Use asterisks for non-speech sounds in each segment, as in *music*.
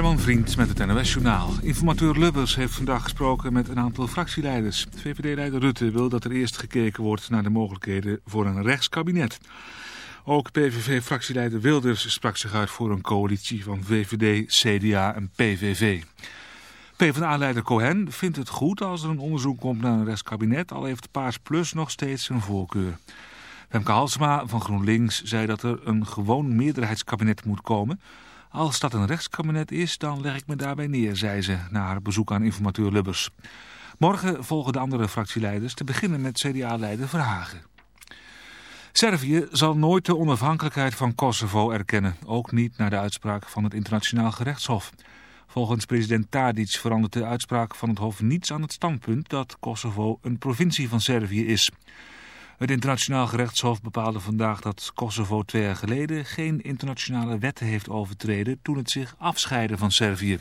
Herman Vriend met het NOS Journaal. Informateur Lubbers heeft vandaag gesproken met een aantal fractieleiders. VVD-leider Rutte wil dat er eerst gekeken wordt naar de mogelijkheden voor een rechtskabinet. Ook PVV-fractieleider Wilders sprak zich uit voor een coalitie van VVD, CDA en PVV. PvdA-leider Cohen vindt het goed als er een onderzoek komt naar een rechtskabinet, al heeft Paars Plus nog steeds een voorkeur. Femke Halsema van GroenLinks zei dat er een gewoon meerderheidskabinet moet komen... Als dat een rechtskabinet is, dan leg ik me daarbij neer, zei ze na haar bezoek aan informateur Lubbers. Morgen volgen de andere fractieleiders, te beginnen met CDA-leider Verhagen. Servië zal nooit de onafhankelijkheid van Kosovo erkennen, ook niet na de uitspraak van het internationaal gerechtshof. Volgens president Tadic verandert de uitspraak van het hof niets aan het standpunt dat Kosovo een provincie van Servië is. Het internationaal gerechtshof bepaalde vandaag dat Kosovo twee jaar geleden geen internationale wetten heeft overtreden toen het zich afscheidde van Servië.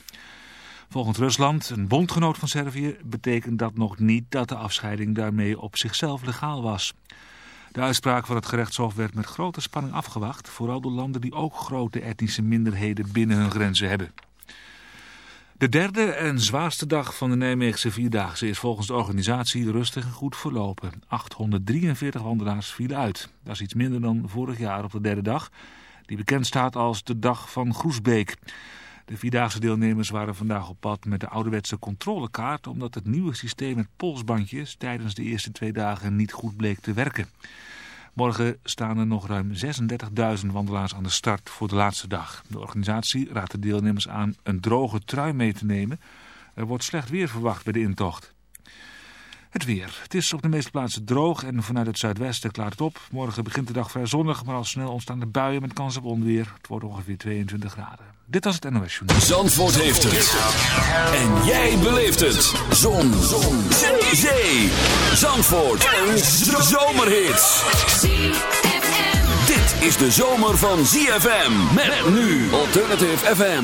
Volgens Rusland, een bondgenoot van Servië, betekent dat nog niet dat de afscheiding daarmee op zichzelf legaal was. De uitspraak van het gerechtshof werd met grote spanning afgewacht, vooral door landen die ook grote etnische minderheden binnen hun grenzen hebben. De derde en zwaarste dag van de Nijmeegse Vierdaagse is volgens de organisatie rustig en goed verlopen. 843 wandelaars vielen uit. Dat is iets minder dan vorig jaar op de derde dag, die bekend staat als de Dag van Groesbeek. De Vierdaagse deelnemers waren vandaag op pad met de ouderwetse controlekaart... omdat het nieuwe systeem met polsbandjes tijdens de eerste twee dagen niet goed bleek te werken. Morgen staan er nog ruim 36.000 wandelaars aan de start voor de laatste dag. De organisatie raadt de deelnemers aan een droge trui mee te nemen. Er wordt slecht weer verwacht bij de intocht. Het weer. Het is op de meeste plaatsen droog en vanuit het zuidwesten klaart het op. Morgen begint de dag vrij zonnig, maar al snel ontstaan er buien met kans op onweer. Het wordt ongeveer 22 graden. Dit was het NOS Journal. Zandvoort heeft het. En jij beleeft het. Zon. Zon. Zee. Zandvoort. Een zomerhit. Dit is de zomer van ZFM. Met nu Alternative FM.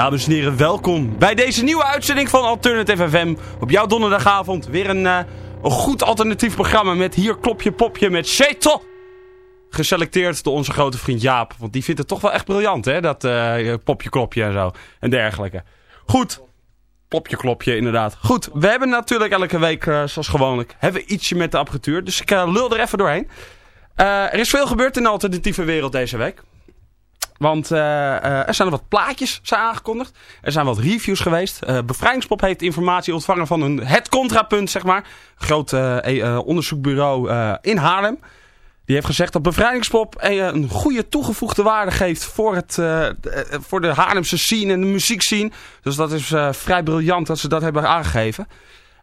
Dames en heren, welkom bij deze nieuwe uitzending van Alternative FM. Op jouw donderdagavond weer een, uh, een goed alternatief programma met Hier Klopje Popje met Sheto. Geselecteerd door onze grote vriend Jaap. Want die vindt het toch wel echt briljant, hè? Dat uh, popje klopje en zo. En dergelijke. Goed. Popje klopje, inderdaad. Goed, we hebben natuurlijk elke week, uh, zoals gewoonlijk, hebben we ietsje met de apparatuur. Dus ik lul er even doorheen. er is veel gebeurd in de alternatieve wereld deze week. Want uh, uh, er zijn wat plaatjes zijn aangekondigd. Er zijn wat reviews geweest. Uh, Bevrijdingspop heeft informatie ontvangen van een, het contrapunt, zeg maar. Groot onderzoekbureau in Haarlem. Die heeft gezegd dat Bevrijdingspop een goede toegevoegde waarde geeft voor, het, voor de Haarlemse scene en de muziekscene. Dus dat is vrij briljant dat ze dat hebben aangegeven.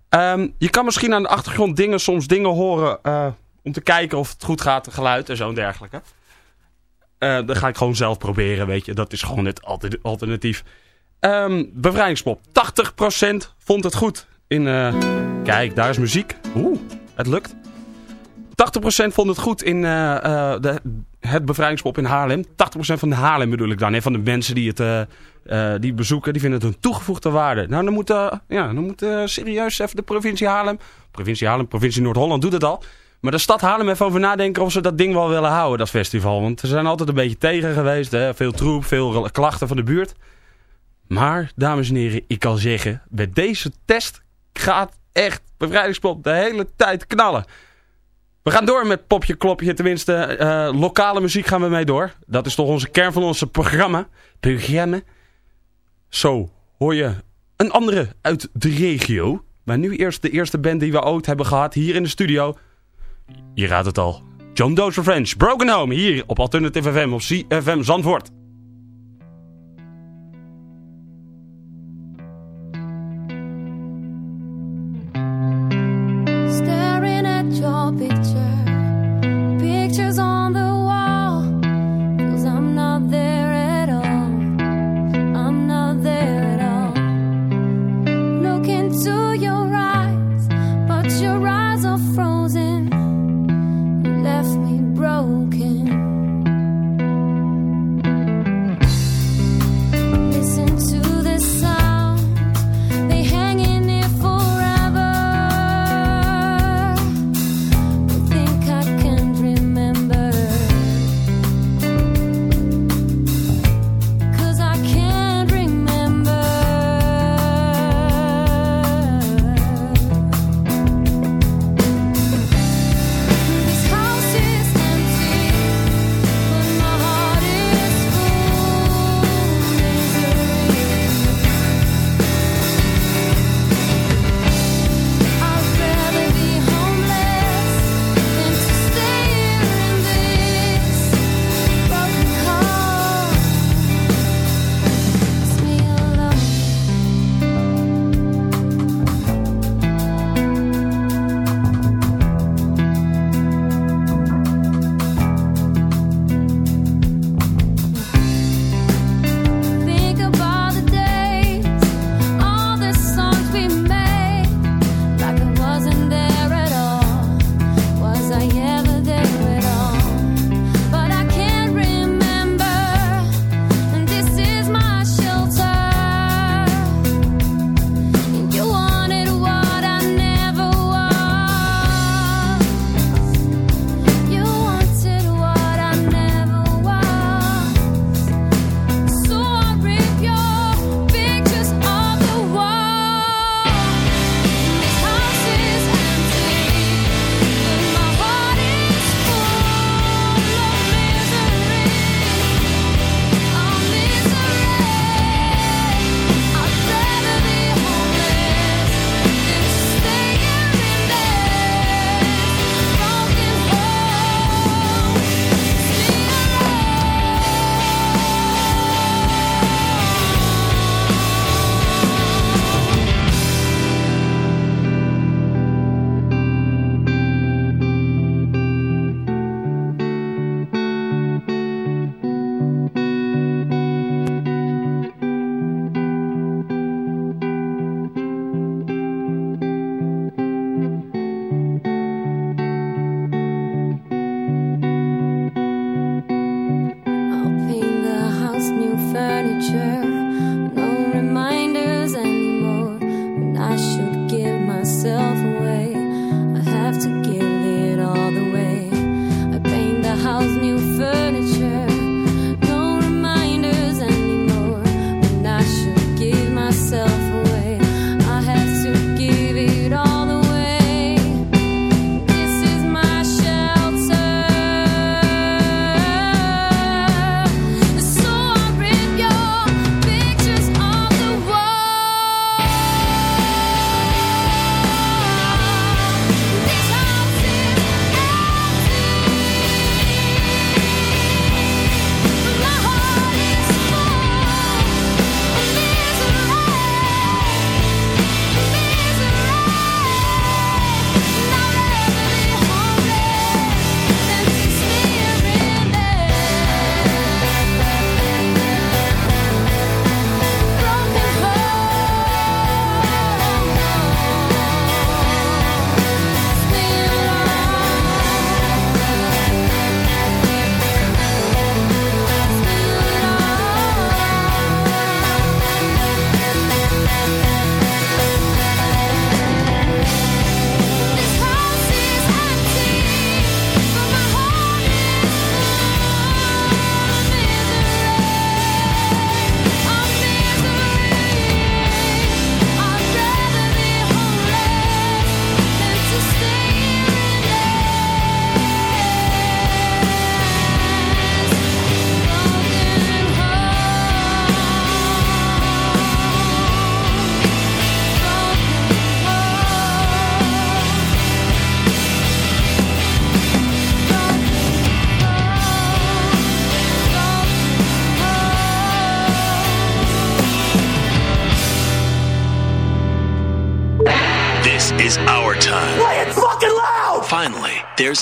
Um, je kan misschien aan de achtergrond dingen, soms dingen horen om te kijken of het goed gaat, geluid en zo en dergelijke. Uh, dan ga ik gewoon zelf proberen, weet je. Dat is gewoon het alternatief. Um, bevrijdingspop. 80% vond het goed. In, uh, kijk, daar is muziek. Oeh, het lukt. 80% vond het goed in uh, de, het bevrijdingspop in Haarlem. 80% van de Haarlem bedoel ik dan. Hè? Van de mensen die het die bezoeken, die vinden het een toegevoegde waarde. Nou, dan moet, ja, dan moet serieus even de provincie Haarlem... Provincie Haarlem, provincie Noord-Holland doet het al... Maar de stad Haarlem even over nadenken of ze dat ding wel willen houden, dat festival. Want ze zijn altijd een beetje tegen geweest. Hè? Veel troep, veel klachten van de buurt. Maar, dames en heren, ik kan zeggen, bij deze test gaat echt bevrijdingspop de hele tijd knallen. We gaan door met popje klopje, tenminste uh, lokale muziek gaan we mee door. Dat is toch onze kern van onze programma. Programma. Zo, hoor je een andere uit de regio. Maar nu eerst de eerste band die we ooit hebben gehad hier in de studio. Je raadt het al. John Doe's Revenge, Broken Home, hier op Alternative FM op CFM Zandvoort. Staring at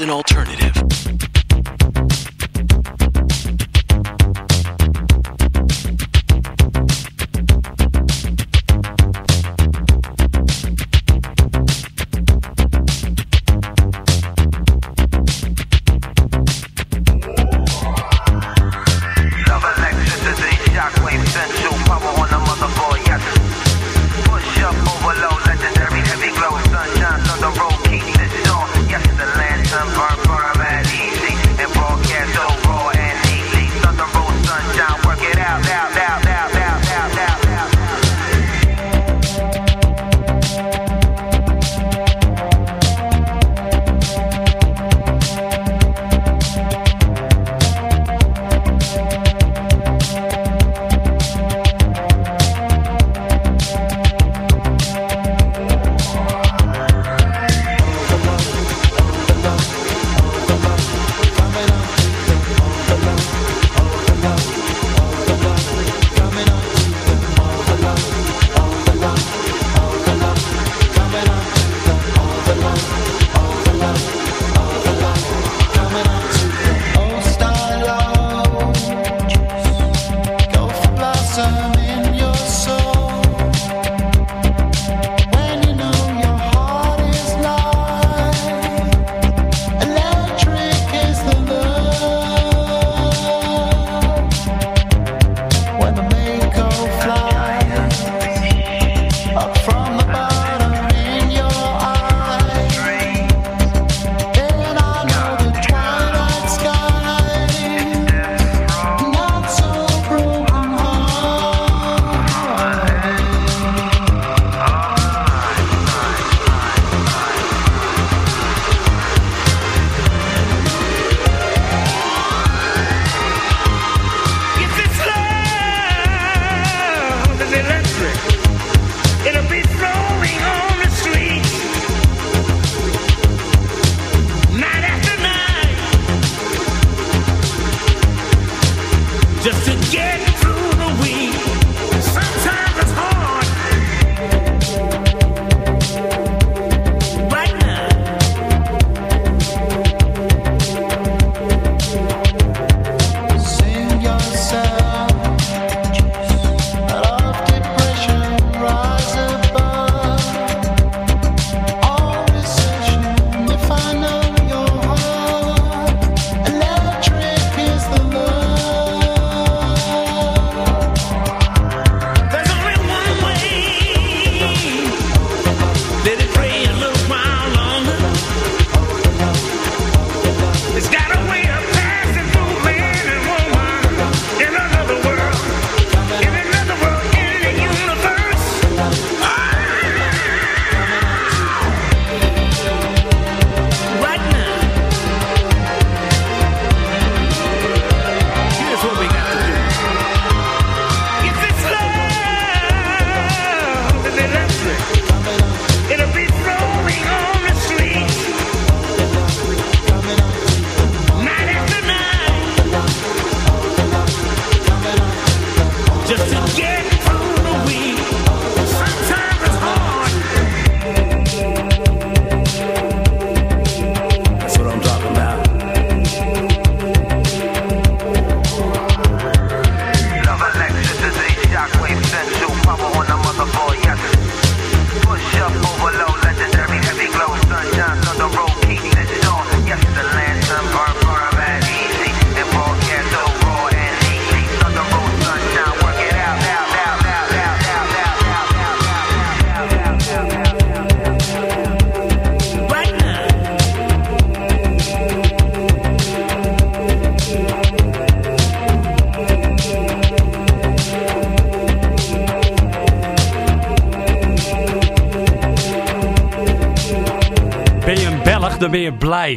an alternative.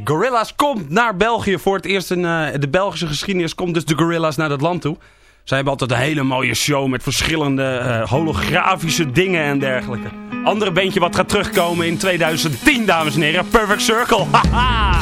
Gorillas komt naar België voor het eerst in eh, de Belgische geschiedenis. Komt dus de Gorillas naar dat land toe. Zij hebben altijd een hele mooie show met verschillende eh, holografische dingen en dergelijke. Andere beentje wat gaat terugkomen in 2010, dames en heren. Perfect Circle. *laughs* Haha!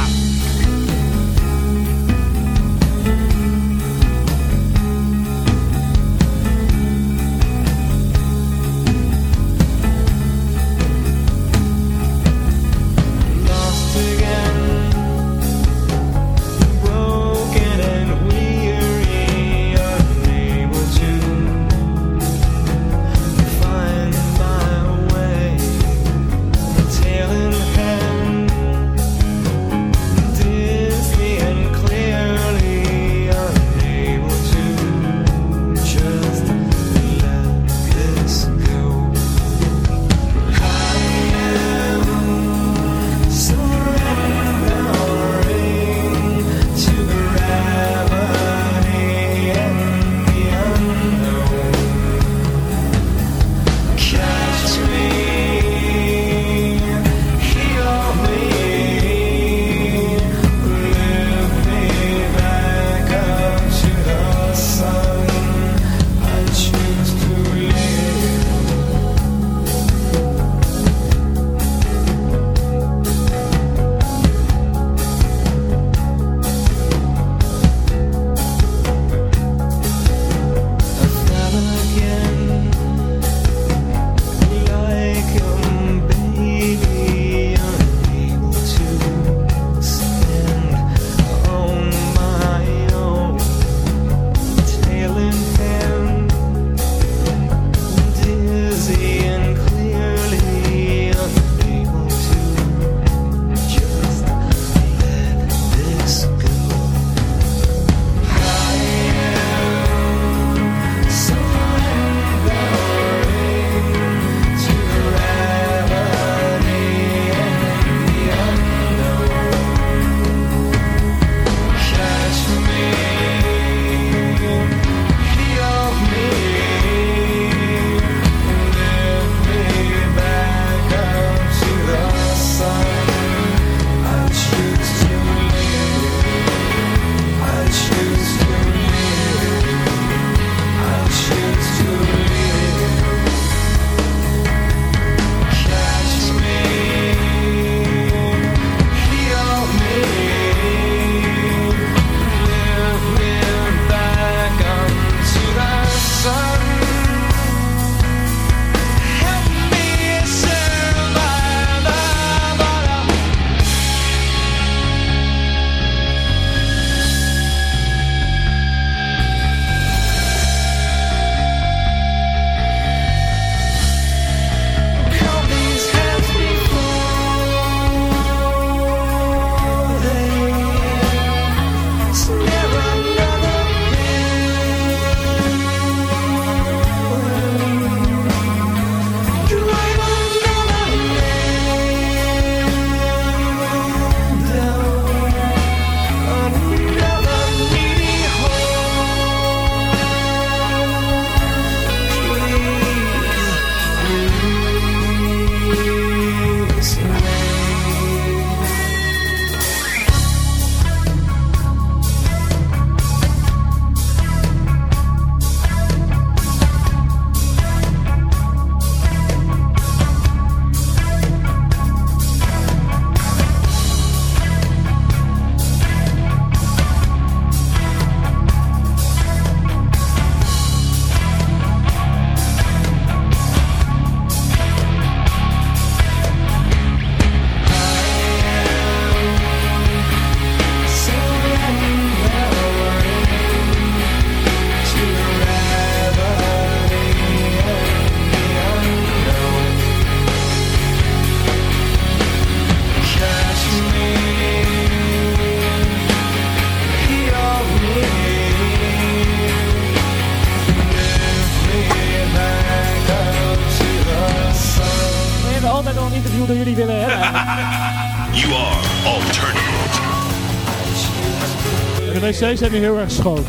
deze zijn heel erg schoon.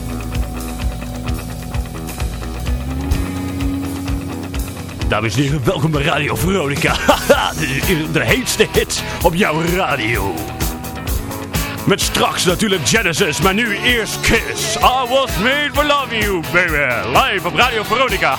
Dames en heren, welkom bij Radio Veronica. *laughs* de heetste hit op jouw radio. Met straks natuurlijk Genesis, maar nu eerst Kiss. I was made for love you, baby. Live op Radio Veronica.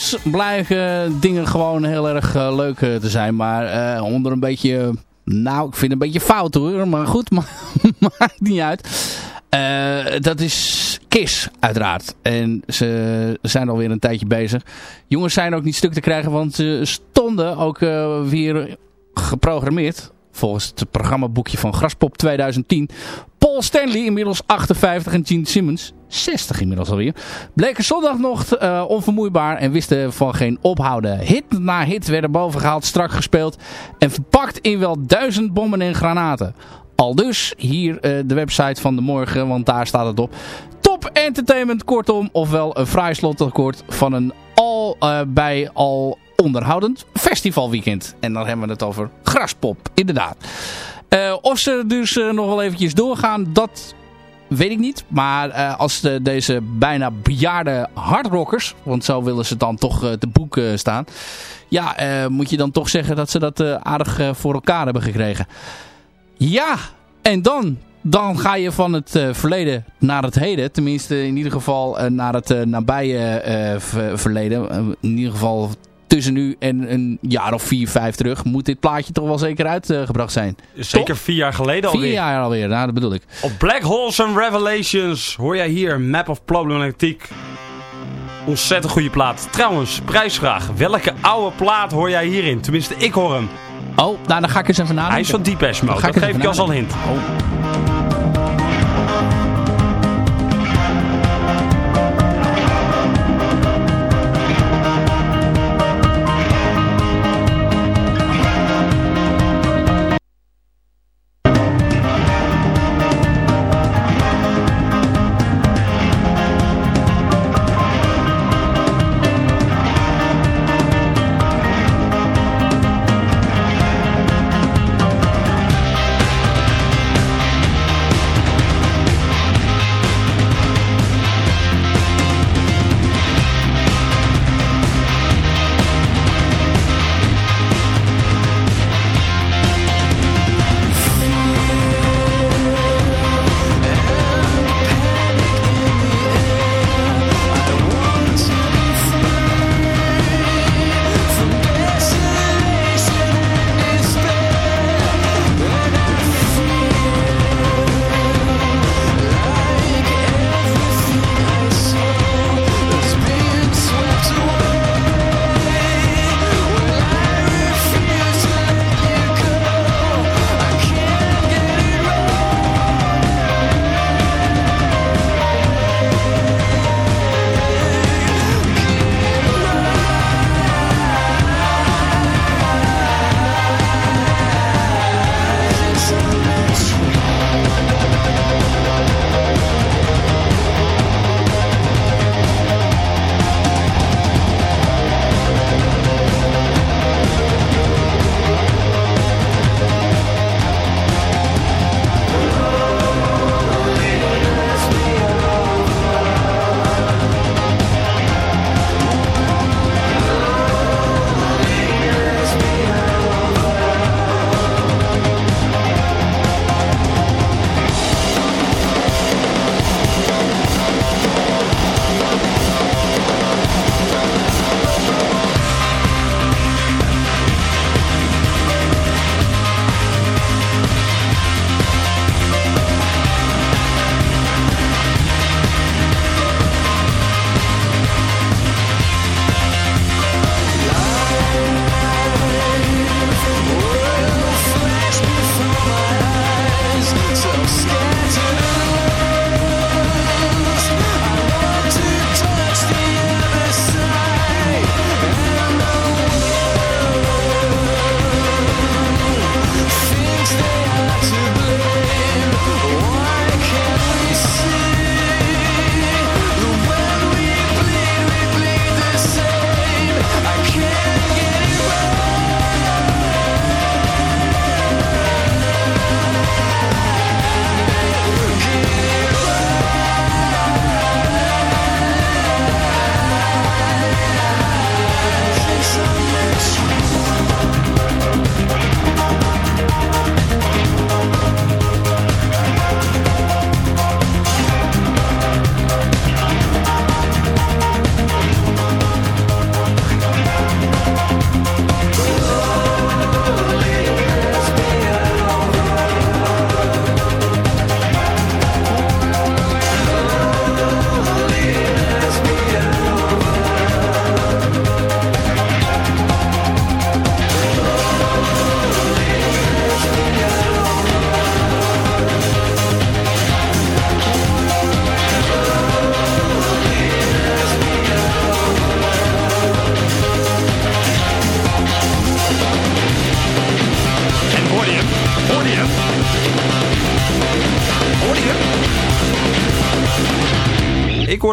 soms dingen gewoon heel erg eh, leuk eh, te zijn. Maar eh, onder een beetje... Nou, ik vind het een beetje fout hoor. Maar goed, *laughs* ma maakt niet uit. Dat is KIS, uiteraard. En ze zijn alweer een tijdje bezig. Jongens zijn ook niet stuk te krijgen, want ze stonden ook weer geprogrammeerd. Volgens het programmaboekje van Graspop 2010 Paul Stanley, inmiddels 58, en Gene Simmons, 60 inmiddels alweer, bleken zondag nog eh, onvermoeibaar en wisten van geen ophouden. Hit na hit werden bovengehaald, strak gespeeld en verpakt in wel duizend bommen en granaten. Al dus hier eh, de website van de morgen, want daar staat het op. Top Entertainment, kortom, ofwel een fraai slotakkoord van een al eh, bij al onderhoudend festivalweekend. En dan hebben we het over Graspop, inderdaad. Eh, of ze dus eh, nog wel eventjes doorgaan, dat weet ik niet. Maar eh, als de, deze bijna bejaarde hardrockers, want zo willen ze dan toch te boek staan. Ja, moet je dan toch zeggen dat ze dat aardig voor elkaar hebben gekregen. Ja, en dan, dan ga je van het verleden naar het heden. Tenminste, in ieder geval naar het nabije ver- verleden. In ieder geval tussen nu en een jaar of vier, vijf terug. Moet dit plaatje toch wel zeker uitgebracht zijn. Zeker vier jaar geleden Vier alweer. jaar alweer, nou, dat bedoel ik. Op Black Holes and Revelations hoor jij hier Map of Problematiek. Ontzettend goede plaat. Trouwens, prijsvraag. Welke oude plaat hoor jij hierin? Tenminste, ik hoor hem. Oh, nou, dan ga ik eens even nadenken. Hij is van Deepesh Mode. Dat geef ik je als al een hint. Oh.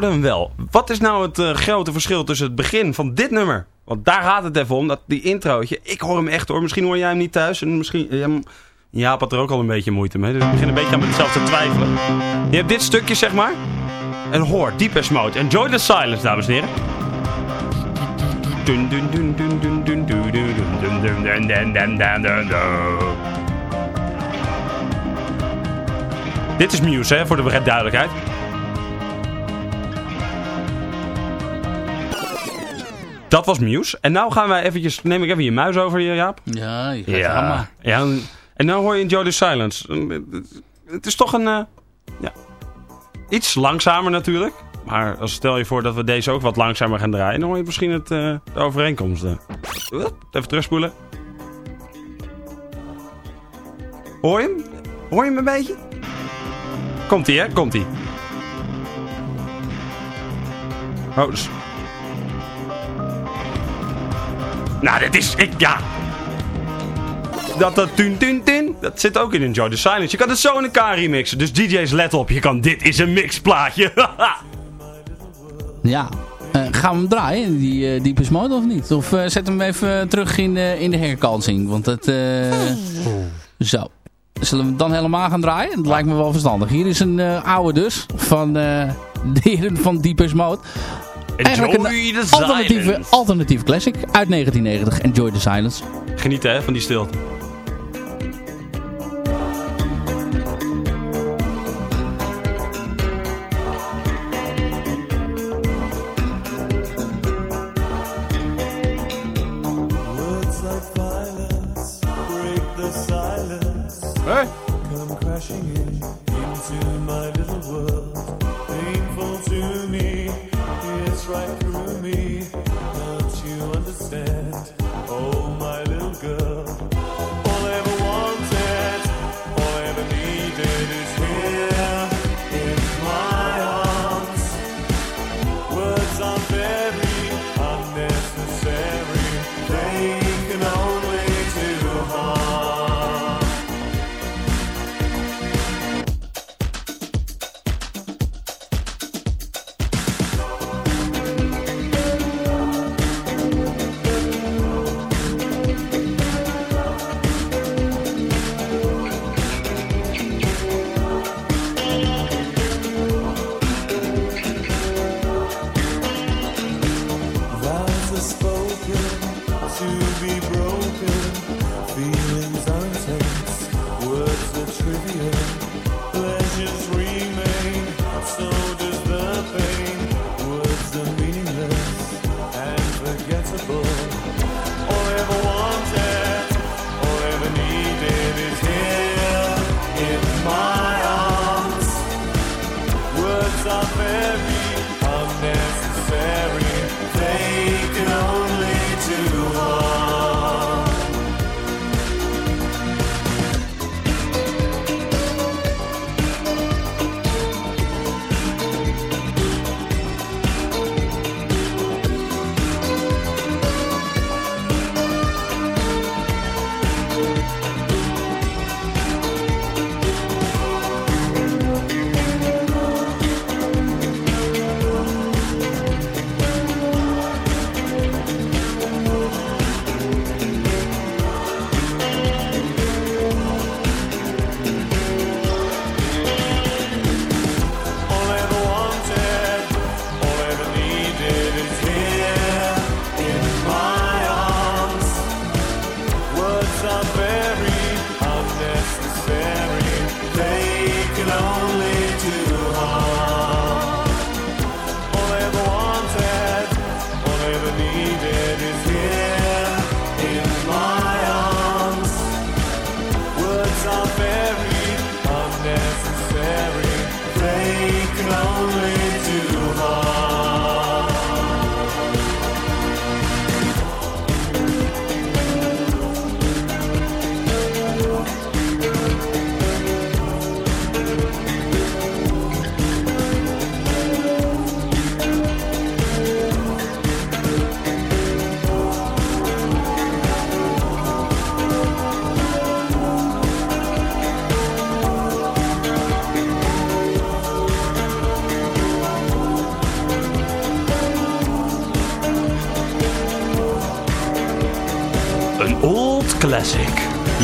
hoorden wel. Wat is nou het grote verschil tussen het begin van dit nummer? Want daar gaat het even om, dat die introotje. Ik hoor hem echt hoor, misschien hoor jij hem niet thuis. En misschien, ja, Jaap had er ook al een beetje moeite mee. Dus ik begin een beetje aan mezelf te twijfelen. Je hebt dit stukje zeg maar. En hoor, diepe Mode. Enjoy the silence, dames en heren. Dit is Muse, hè, voor de duidelijkheid. Dat was Muse. En nou gaan wij eventjes... Neem ik even je muis over, Jaap. Ja, je gaat ja. ja. En, en nou hoor je Enjoy the Silence. Het is toch een... eh, ja, iets langzamer natuurlijk. Maar als stel je voor dat we deze ook wat langzamer gaan draaien... dan hoor je misschien het, eh, de overeenkomsten. Wat? Even terugspoelen. Hoor je hem? Hoor je hem een beetje? Komt-ie, hè? Komt-ie. Oh, dus... Nou, dit is... Ik, ja. Dat dat tun tun tun, dat zit ook in Enjoy the Silence. Je kan het zo in elkaar remixen. Dus DJ's, let op. Je kan... Dit is een mixplaatje. *laughs* Ja. Eh, gaan we hem draaien, die uh, Deepest Mode, of niet? Of uh, zet hem even terug in de, in de herkansing. Want het... eh, Zo. Zullen we hem dan helemaal gaan draaien? Dat lijkt me wel verstandig. Hier is een eh, oude dus. Van eh, de heren van Deepest Mode. Eigenlijk Enjoy the een alternatieve, alternatieve classic uit 1990. Enjoy the Silence. Geniet hè, van die stilte.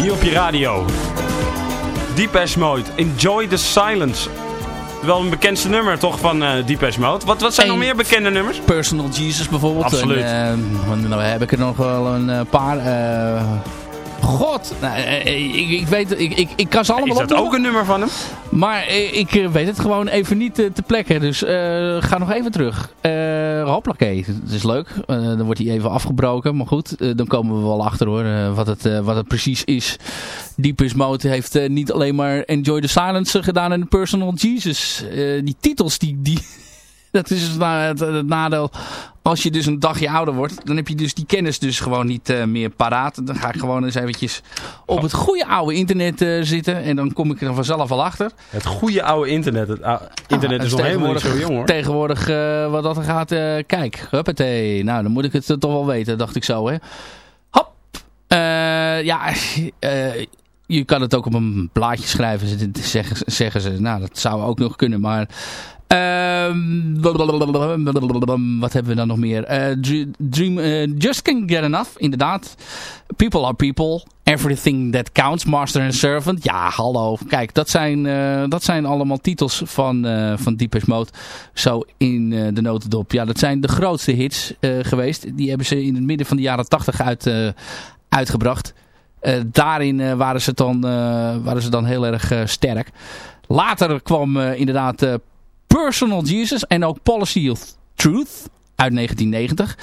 Hier op je radio. Deepesh Mode. Enjoy the silence. Wel een bekendste nummer toch van eh Deepesh Mode. Wat, wat zijn nog meer bekende nummers? Personal Jesus bijvoorbeeld. Absoluut. En, eh, nou heb ik er nog wel een eh, paar. God, nou, ik, ik weet ik, ik, ik kan ze allemaal Is dat opnoemen, ook een nummer van hem? Maar ik eh, weet het gewoon even niet te plekken. Dus ga nog even terug. Eh hoppakee, het is leuk. Eh, dan wordt hij even afgebroken. Maar goed, eh, dan komen we wel achter hoor. wat, het, wat het precies is. Deepest Mode heeft niet alleen maar Enjoy the Silence gedaan en Personal Jesus. Die titels die... die dat is het, het nadeel. Als je dus een dagje ouder wordt, dan heb je dus die kennis dus gewoon niet eh, meer paraat. Dan ga ik gewoon eens eventjes op het goede oude internet eh, zitten. En dan kom ik er vanzelf al achter. Het goede oude internet. Het internet Ah, is nog helemaal niet zo tegenwoordig- jong hoor. Tegenwoordig, eh, wat dat er gaat, kijk, huppatee. Nou, dan moet ik het toch wel weten, dacht ik zo, hè. Hop. Ja, *laughs* je kan het ook op een blaadje schrijven, ze- zeggen, zeggen ze. Nou, dat zou ook nog kunnen, maar... ehm, wat hebben we dan nog meer? Eh, Dr- Dream, eh, Just Can't Get Enough, inderdaad. People are people. Everything that counts. Master and Servant. Ja, hallo. Kijk, dat zijn, eh, dat zijn allemaal titels van, eh van Deepest Mode. Zo in de notendop. Ja, dat zijn de grootste hits geweest. Die hebben ze in het midden van de jaren 80 uit, uitgebracht. Daarin waren, ze dan, waren ze dan heel erg sterk. Later kwam inderdaad Personal Jesus en ook Policy of Truth uit 1990.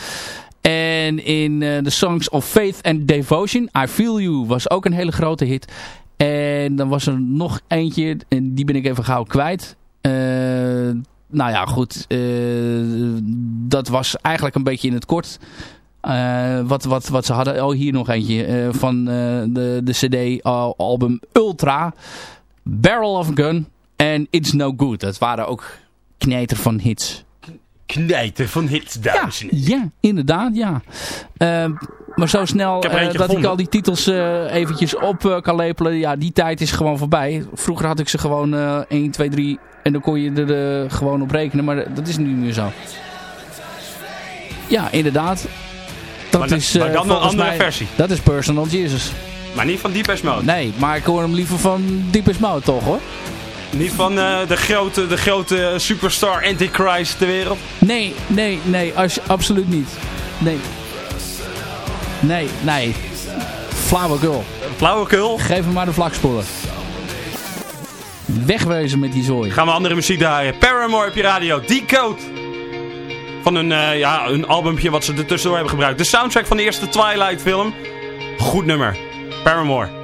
En in eh, The Songs of Faith and Devotion, I Feel You, was ook een hele grote hit. En dan was er nog eentje, en die ben ik even gauw kwijt. Eh, nou ja, goed. eh, dat was eigenlijk een beetje in het kort. eh, wat, wat, wat ze hadden. Oh, hier nog eentje eh, van eh, de, de CD-album Ultra. Barrel of a Gun en It's No Good. Dat waren ook kneter van hits. Knijten van hits, Ja, dames en heren. ja inderdaad, ja. Ehm, maar zo snel Ik eh, dat ik al die titels eh, eventjes op eh, kan lepelen. Ja, die tijd is gewoon voorbij. Vroeger had ik ze gewoon eh 1, 2, 3 en dan kon je er gewoon op rekenen. Maar dat is nu niet meer zo. Ja, inderdaad. Dat Maar is maar dan een andere mij- versie. Dat is Personal Jesus. Maar niet van Deepesh Mode. Nee, maar ik hoor hem liever van Deepest Mode toch hoor. Niet van eh, de, grote, de grote superstar Antichrist ter wereld. Nee, nee, nee, als, absoluut niet. Nee. Nee, nee. Flauwekul. Flauwekul. Geef hem maar de vlakspoor. Wegwezen met die zooi. Gaan we andere muziek draaien. Paramore op je radio. Decode. Van een, eh, ja, een albumpje wat ze er tussendoor hebben gebruikt. De soundtrack van de eerste Twilight film. Goed nummer. Paramore.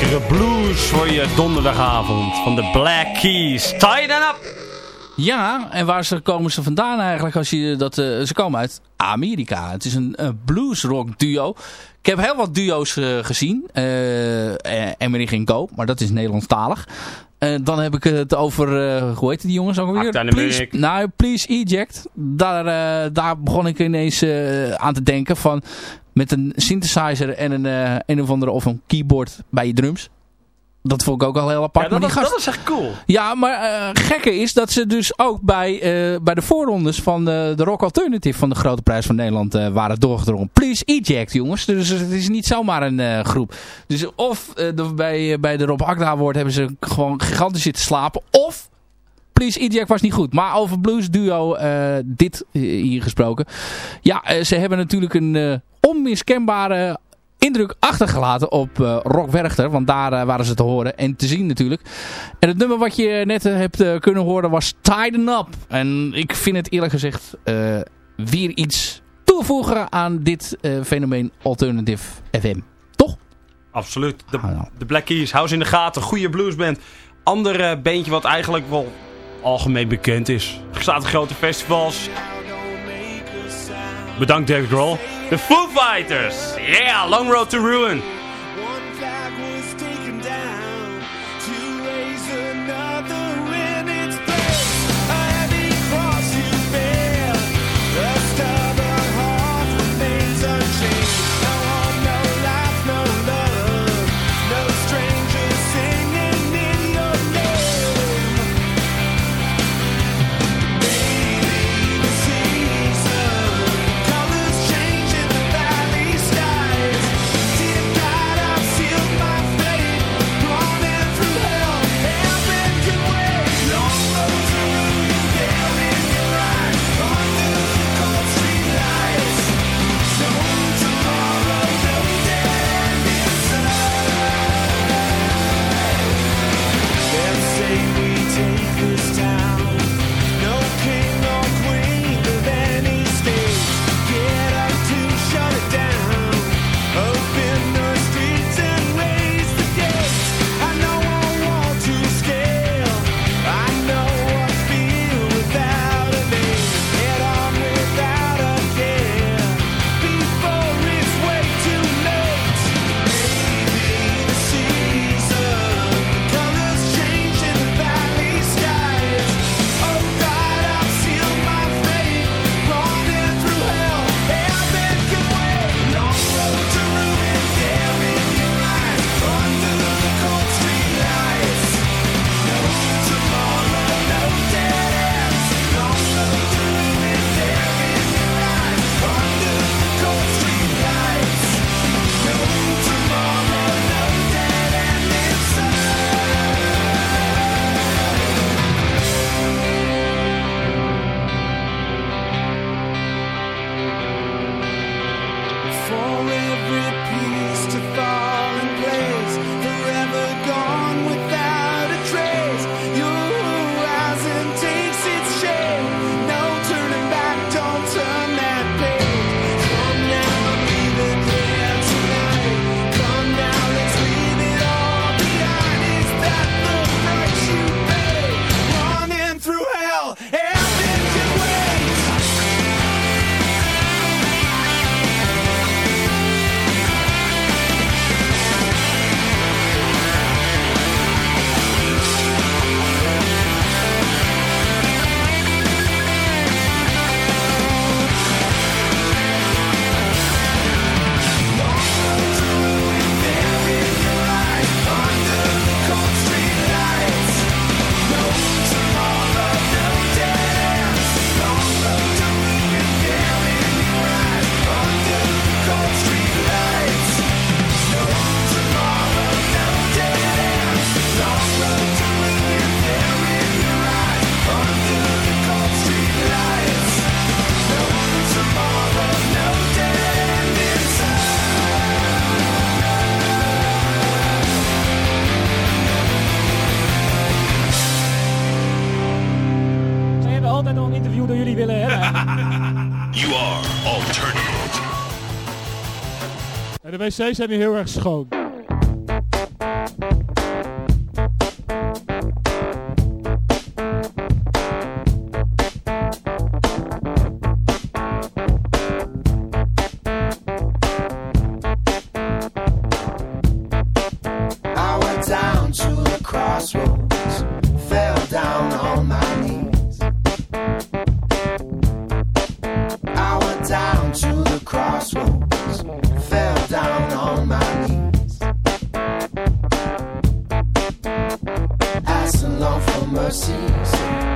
lekkere blues voor je donderdagavond van de Black Keys. Tie dan up! Ja, en waar ze, komen ze vandaan eigenlijk? Als je dat, eh, ze komen uit Amerika. Het is een, eh, een bluesrock duo. Ik heb heel wat duo's eh, gezien. Uh, Emery Go, maar dat is Nederlandstalig. En dan heb ik het over, uh, hoe heet die jongens ook alweer? Please, nou, Please Eject. Daar, daar begon ik ineens aan te denken van met een synthesizer en een, eh, een of andere of een keyboard bij je drums. Dat vond ik ook al heel apart. Ja, dat, maar die dat gast, was echt cool. ja, maar eh gekke is dat ze dus ook bij, eh, bij de voorrondes van de, de Rock Alternative van de Grote Prijs van Nederland waren doorgedrongen. Please eject, jongens. Dus het is niet zomaar een groep. Dus of de- bij, bij de Rob Akda Award hebben ze gewoon gigantisch zitten slapen. Of Please Eject was niet goed. Maar over Blues Duo eh, dit eh, hier gesproken. Ja, eh, ze hebben natuurlijk een onmiskenbare indruk achtergelaten op eh, Rock Werchter. Want daar waren ze te horen en te zien natuurlijk. En het nummer wat je net hebt kunnen horen was Tieden Up. En ik vind het eerlijk gezegd weer iets toevoegen aan dit fenomeen Alternative FM. Toch? Absoluut. De, Ah, nou. de Black Keys, hou ze in de gaten. Goede bluesband. Ander eh, bandje wat eigenlijk wel algemeen bekend is. Staat op grote festivals. Bedankt David Grohl. De Foo Fighters. Yeah, Long Road to Ruin. Wc's zijn hier heel erg schoon. mercies.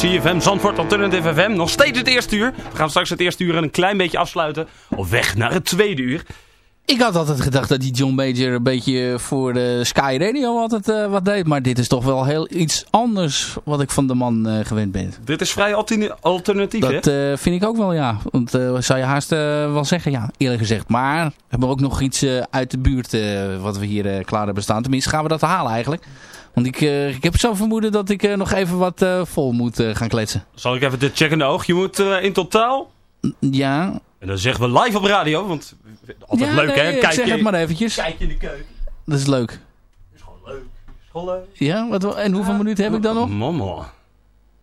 CFM Zandvoort Alternative FM. Nog steeds het eerste uur. We gaan straks het eerste uur een klein beetje afsluiten. Op weg naar het tweede uur. Ik had altijd gedacht dat die John Major een beetje voor de Sky Radio altijd eh, wat deed. Maar dit is toch wel heel iets anders wat ik van de man eh, gewend ben. Dit is vrij alternatief, hè? Dat eh, vind ik ook wel, ja. Want zou je haast wel zeggen, ja, eerlijk gezegd. Maar we hebben ook nog iets uit de buurt wat we hier klaar hebben staan. Tenminste, gaan we dat halen eigenlijk. Want ik, eh, ik heb zo vermoeden dat ik eh, nog even wat eh, vol moet gaan kletsen. Zal ik even de check in de oog? Je moet in totaal... Ja. En dan zeggen we live op radio, want altijd ja, leuk, nee, hè? Kijk zeg je, het maar eventjes. kijk in de keuken. Dat is leuk. Is gewoon leuk. Is gewoon leuk. Ja, wat, en hoeveel minuten heb ik dan nog? Mama.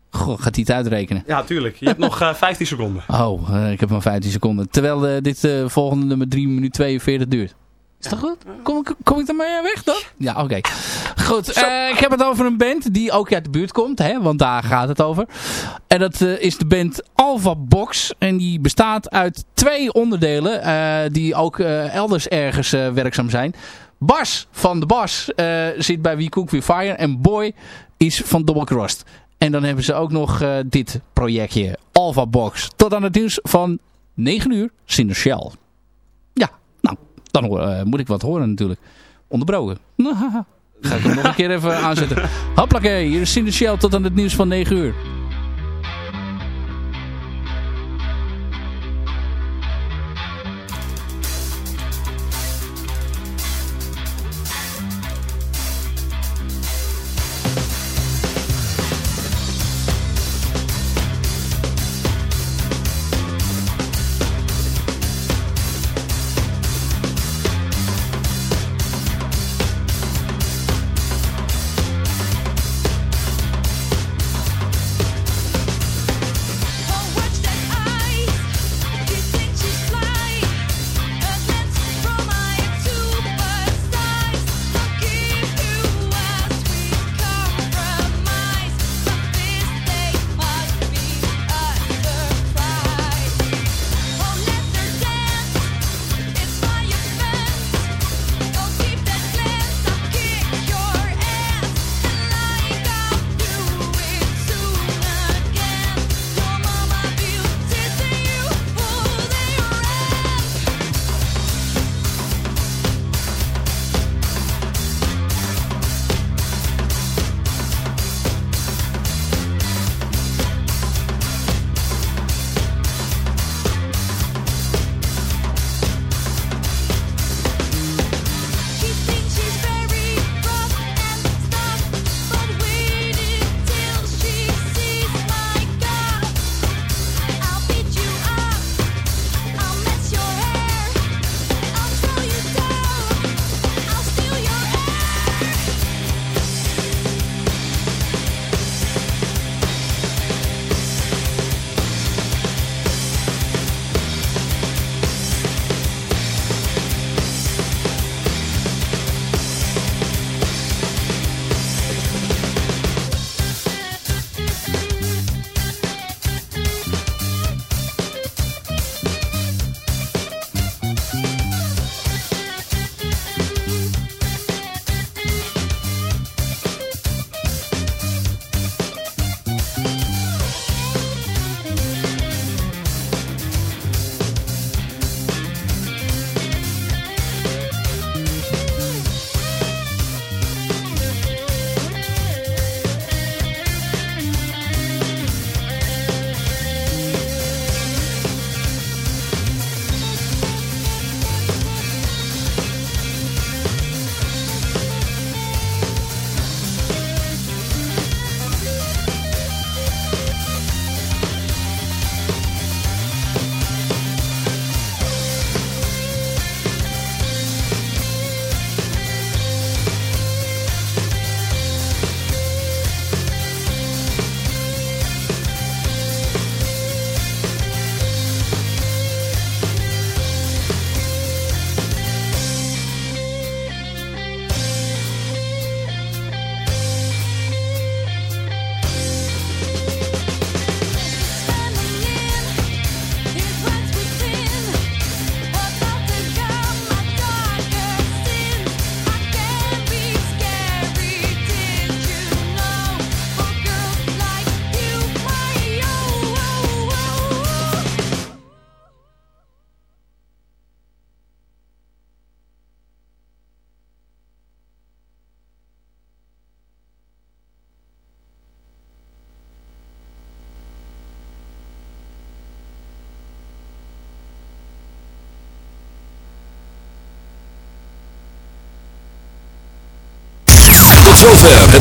Goh, gaat hij het uitrekenen? Ja, tuurlijk. Je hebt nog eh, 15 seconden. Oh, ik heb maar 15 seconden. Terwijl dit volgende nummer 3 minuten 42 duurt. Is dat goed? Kom ik, kom ik ermee weg dan? Ja, oké. Goed, eh, ik heb het over een band die ook uit de buurt komt, hè, want daar gaat het over. En dat eh, is de band Alpha Box. En die bestaat uit twee onderdelen eh, die ook elders ergens werkzaam zijn. Bas van de Bas zit bij We Cook We Fire en Boy is van Double Crossed. En dan hebben ze ook nog dit projectje, Alpha Box. Tot aan het nieuws van 9 uur, Cinder Shell. Ja, nou, dan moet ik wat horen natuurlijk. Onderbroken. *laughs* Ga ik hem nog een keer even aanzetten. Hoppakee, hier is Cinder Shell tot aan het nieuws van 9 uur.